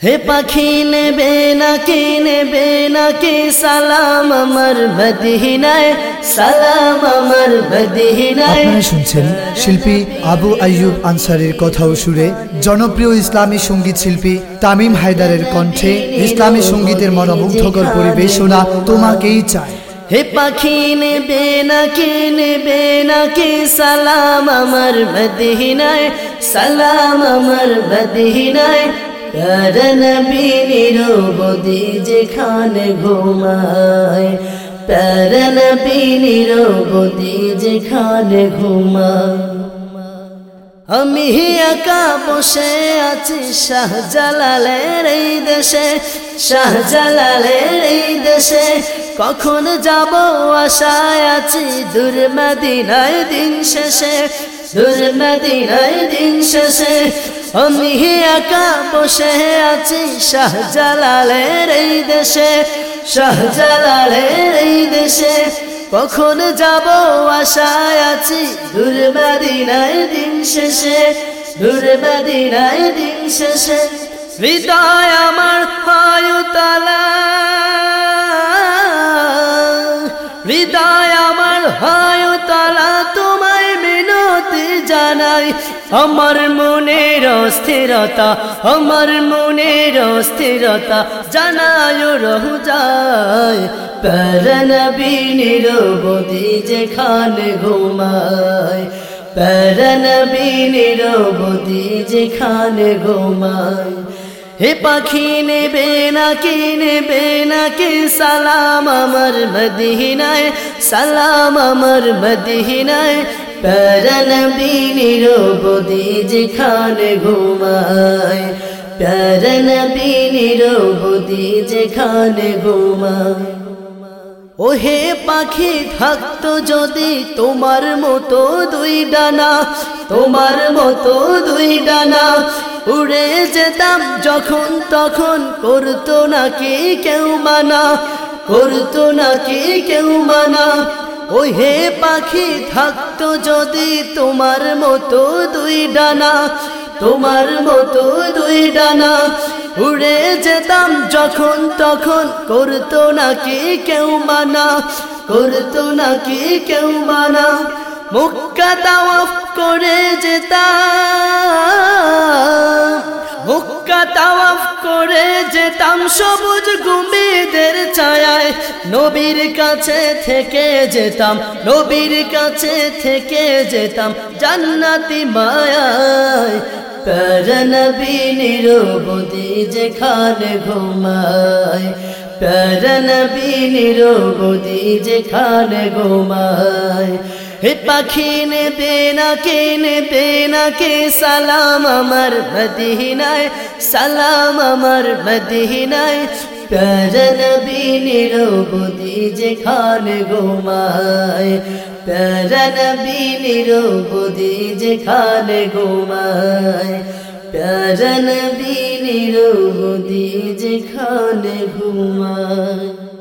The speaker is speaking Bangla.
হে পাখি নেবে নাকি নেবে নাকি সালাম আমার মদিনায় সালাম আমার আপনারা শুনছেন শিল্পী আবু আইয়ুব আনসারের কথা ও সুরে জনপ্রিয় ইসলামী সংগীত শিল্পী তামিম হায়দারের কণ্ঠে ইসলামী সঙ্গীতের মনোমুগ্ধকর পরিবেশনা তোমাকেই চায় হে পাখি নেবে নাকি নেবে নাকি সালাম আমার মদিনায় সালাম আমার মদিনায়। প্যার নবী নিরবদি যেখানে ঘুমায় প্যার নবী নিরবদি যেখানে ঘুমায়। আমি একা বসে আছি শাহজালালের এই দেশে, শাহজালালের এই দেশে। কখন যাব আশায় আছি দূর মদিনায় দিন শেষে, দূর মদিনায় দিন শেষে। আমি একা বসে আছি শাহজালালের এই দেশে, শাহজালালের এই দেশে। কখন যাব আশায় আছি দূর মদিনায় দিন শেষে, দূর দিন শেষে। হৃদয় আমার হায়ুতালা হৃদয় আমার তোমায় মিনতি জানাই। আমার মনের অস্থিরতা, আমার মনের অস্থিরতা জানায় রহু যায়। প্যারনবী নিরবধি যেখানে ঘুমায়। প্যারনবী নিরবধি যেখানে ঘুমায়। হে পাখি নেবে নাকি নেবে নাকি? সালাম আমার মদিনায়, সালাম আমার মদিনায়। প্যারনবী নিরবধি যেখানে ঘুমায়। প্যারনবী নিরবধি যেখানে ঘুমায়। ওহে পাখি থাকতো যদি তোমার মতো দুই ডানা, তোমার মতো দুই ডানা, উড়ে যেতাম যখন তখন করতো নাকি কেউ মানা, করতো নাকি কেউ মানা ওহে পাখি, থাকতো যদি তোমার মতো দুই ডানা, তোমার মতো দুই ডানা। উড়ে যেতাম যখন তখন, করতো নাকি কেউ মানা, করতো নাকি কেউ মানা। মুক্কা তাওয়াফ করে যেতাম, মুক্কা তাওয়াফ করে যেতাম সবুজ গুম্বিদের ছায়ায়। নবীর কাছে থেকে যেতাম, নবীর কাছে থেকে যেতাম জান্নাতি মায়ায়। প্যারনবী নিরবধি যেখানে ঘুমায়। প্যারনবী নিরবধি যেখানে ঘুমায়। হে পাখি নেবে নাকি নেবে নাকি সালাম আমার মদিনায়, সালাম আমার মদিনায়। প্যারনবী নিরবধি যেখানে ঘুমায়। প্যারনবী নিরবধি যেখানে ঘুমায়। প্যারনবী নিরবধি যেখানে ঘুমায়।